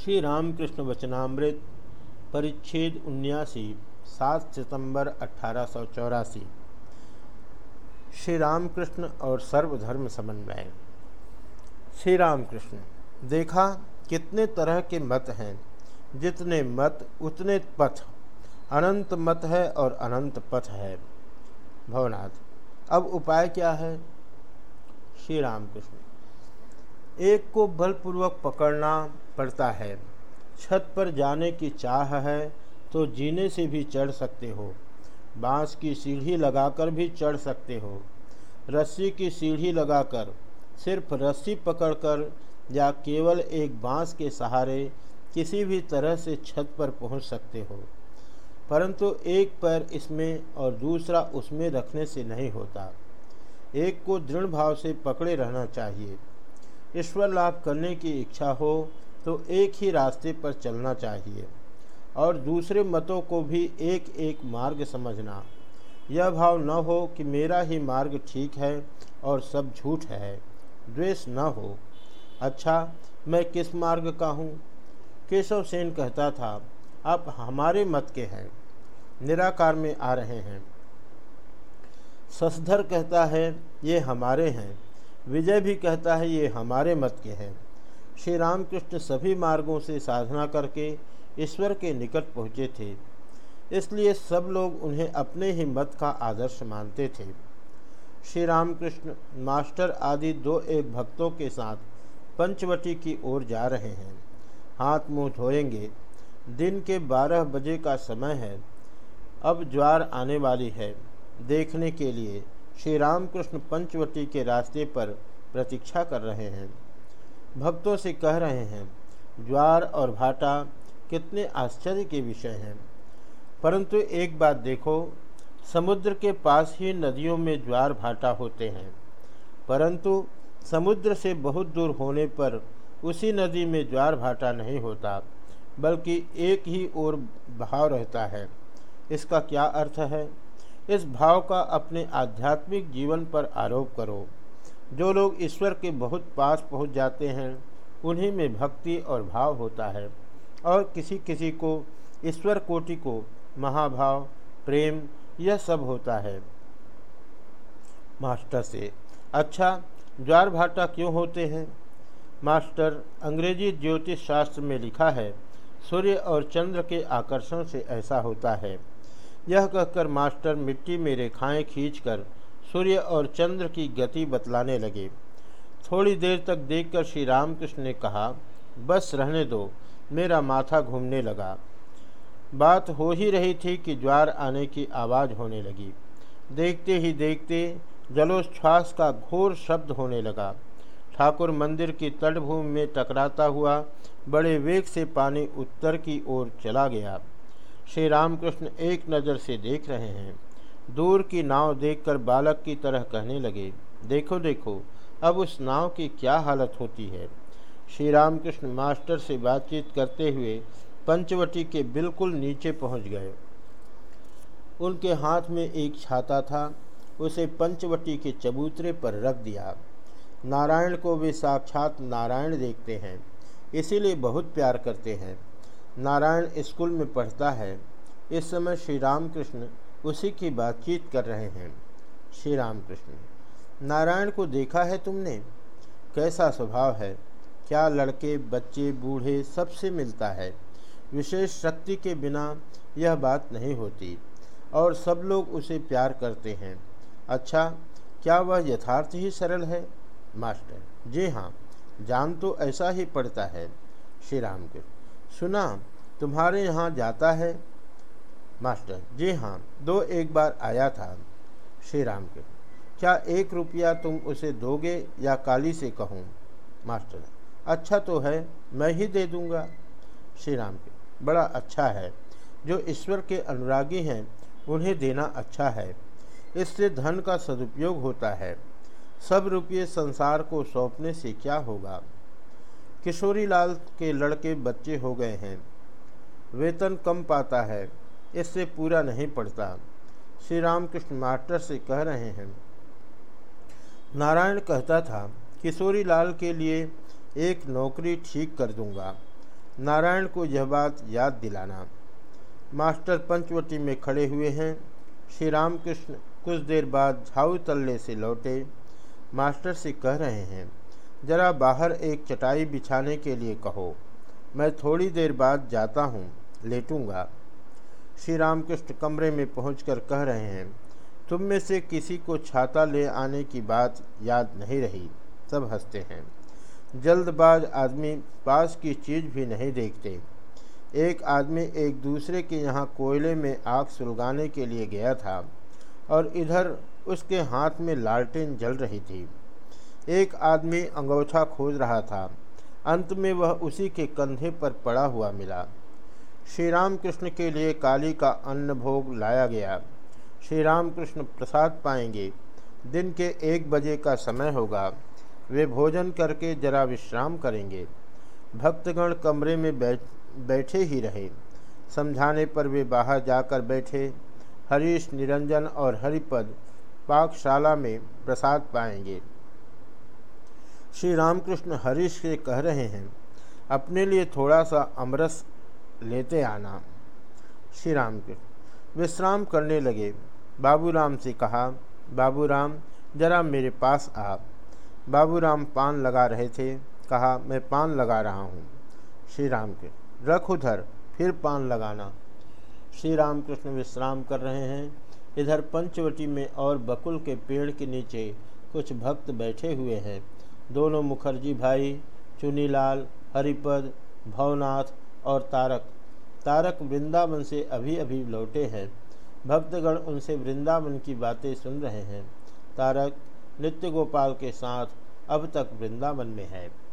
श्री रामकृष्ण वचनामृत, परिच्छेद उन्यासी, सात सितंबर अठारह सौ चौरासी। श्री रामकृष्ण और सर्वधर्म समन्वय। श्री रामकृष्ण देखा कितने तरह के मत हैं, जितने मत उतने पथ, अनंत मत है और अनंत पथ है। भवनाथ, अब उपाय क्या है? श्री रामकृष्ण एक को बलपूर्वक पकड़ना पड़ता है। छत पर जाने की चाह है तो जीने से भी चढ़ सकते हो। बाँस की सीढ़ी लगाकर भी चढ़ सकते हो। रस्सी की सीढ़ी लगाकर, सिर्फ़ रस्सी पकड़कर या केवल एक बाँस के सहारे किसी भी तरह से छत पर पहुँच सकते हो। परंतु एक पैर इसमें और दूसरा उसमें रखने से नहीं होता। एक को दृढ़ भाव से पकड़े रहना चाहिए। ईश्वर लाभ करने की इच्छा हो तो एक ही रास्ते पर चलना चाहिए और दूसरे मतों को भी एक एक मार्ग समझना। यह भाव न हो कि मेरा ही मार्ग ठीक है और सब झूठ है। द्वेष न हो। अच्छा मैं किस मार्ग का हूँ? केशव सेन कहता था, आप हमारे मत के हैं। निराकार में आ रहे हैं। ससधर कहता है, ये हमारे हैं। विजय भी कहता है, ये हमारे मत के हैं। श्री रामकृष्ण सभी मार्गों से साधना करके ईश्वर के निकट पहुँचे थे। इसलिए सब लोग उन्हें अपने ही मत का आदर्श मानते थे। श्री रामकृष्ण मास्टर आदि दो एक भक्तों के साथ पंचवटी की ओर जा रहे हैं। हाथ मुँह धोएँगे। दिन के बारह बजे का समय है। अब ज्वार आने वाली है। देखने के लिए श्री रामकृष्ण पंचवटी के रास्ते पर प्रतीक्षा कर रहे हैं। भक्तों से कह रहे हैं, ज्वार और भाटा कितने आश्चर्य के विषय हैं। परंतु एक बात देखो, समुद्र के पास ही नदियों में ज्वार भाटा होते हैं। परंतु समुद्र से बहुत दूर होने पर उसी नदी में ज्वार भाटा नहीं होता, बल्कि एक ही ओर भाव रहता है। इसका क्या अर्थ है? इस भाव का अपने आध्यात्मिक जीवन पर आरोप करो। जो लोग ईश्वर के बहुत पास पहुँच जाते हैं, उन्हीं में भक्ति और भाव होता है। और किसी किसी को, ईश्वर कोटि को, महाभाव, प्रेम, यह सब होता है। मास्टर से अच्छा ज्वार भाटा क्यों होते हैं? मास्टर, अंग्रेज़ी ज्योतिष शास्त्र में लिखा है, सूर्य और चंद्र के आकर्षण से ऐसा होता है। यह कहकर मास्टर मिट्टी में रेखाएँ खींचकर सूर्य और चंद्र की गति बतलाने लगे। थोड़ी देर तक देखकर श्री रामकृष्ण ने कहा, बस रहने दो, मेरा माथा घूमने लगा। बात हो ही रही थी कि ज्वार आने की आवाज़ होने लगी। देखते ही देखते जलोच्छ्वास का घोर शब्द होने लगा। ठाकुर मंदिर की तटभूमि में टकराता हुआ बड़े वेग से पानी उत्तर की ओर चला गया। श्री रामकृष्ण एक नज़र से देख रहे हैं। दूर की नाव देखकर बालक की तरह कहने लगे, देखो देखो, अब उस नाव की क्या हालत होती है? श्री रामकृष्ण मास्टर से बातचीत करते हुए पंचवटी के बिल्कुल नीचे पहुँच गए। उनके हाथ में एक छाता था, उसे पंचवटी के चबूतरे पर रख दिया। नारायण को वे साक्षात नारायण देखते हैं, इसीलिए बहुत प्यार करते हैं। नारायण स्कूल में पढ़ता है। इस समय श्री रामकृष्ण उसी की बातचीत कर रहे हैं। श्री रामकृष्ण, नारायण को देखा है तुमने? कैसा स्वभाव है? क्या लड़के, बच्चे, बूढ़े सबसे मिलता है? विशेष शक्ति के बिना यह बात नहीं होती और सब लोग उसे प्यार करते हैं। अच्छा क्या वह यथार्थ ही सरल है? मास्टर, जी हाँ जान तो ऐसा ही पड़ता है। श्री राम के सुना, तुम्हारे यहाँ जाता है मास्टर, जी हाँ दो एक बार आया था श्री राम के। क्या एक रुपया तुम उसे दोगे या काली से कहूँ? मास्टर अच्छा तो है, मैं ही दे दूँगा। श्री राम के, बड़ा अच्छा है। जो ईश्वर के अनुरागी हैं, उन्हें देना अच्छा है। इससे धन का सदुपयोग होता है। सब रुपये संसार को सौंपने से क्या होगा? किशोरीलाल के लड़के बच्चे हो गए हैं। वेतन कम पाता है। इससे पूरा नहीं पड़ता। श्री रामकृष्ण मास्टर से कह रहे हैं। नारायण कहता था किशोरी लाल के लिए एक नौकरी ठीक कर दूँगा। नारायण को यह बात याद दिलाना। मास्टर पंचवटी में खड़े हुए हैं। श्री रामकृष्ण कुछ देर बाद झाऊ तल्ले से लौटे। मास्टर से कह रहे हैं, जरा बाहर एक चटाई बिछाने के लिए कहो। मैं थोड़ी देर बाद जाता हूँ, लेटूँगा। श्री रामकृष्ण कमरे में पहुंचकर कह रहे हैं, तुम में से किसी को छाता ले आने की बात याद नहीं रही। सब हँसते हैं। जल्दबाज आदमी पास की चीज़ भी नहीं देखते। एक आदमी एक दूसरे के यहाँ कोयले में आग सुलगाने के लिए गया था और इधर उसके हाथ में लालटेन जल रही थी। एक आदमी अंगोछा खोज रहा था। अंत में वह उसी के कंधे पर पड़ा हुआ मिला। श्री राम कृष्ण के लिए काली का अन्न भोग लाया गया। श्री राम कृष्ण प्रसाद पाएँगे। दिन के एक बजे का समय होगा। वे भोजन करके जरा विश्राम करेंगे। भक्तगण कमरे में बैठ बैठे ही रहे। समझाने पर वे बाहर जाकर बैठे। हरीश, निरंजन और हरिपद पाकशाला में प्रसाद पाएँगे। श्री रामकृष्ण हरीश से कह रहे हैं, अपने लिए थोड़ा सा अमरस लेते आना। श्री राम कृष्ण विश्राम करने लगे। बाबूराम से कहा, बाबूराम, जरा मेरे पास आ। बाबूराम पान लगा रहे थे। कहा, मैं पान लगा रहा हूँ। श्री राम कृष्ण रख उधर, फिर पान लगाना। श्री राम कृष्ण विश्राम कर रहे हैं। इधर पंचवटी में और बकुल के पेड़ के नीचे कुछ भक्त बैठे हुए हैं। दोनों मुखर्जी भाई चुनीलाल हरिपद, भवनाथ और तारक। तारक वृंदावन से अभी अभी लौटे हैं। भक्तगण उनसे वृंदावन की बातें सुन रहे हैं। तारक, नित्य गोपाल के साथ अब तक वृंदावन में है।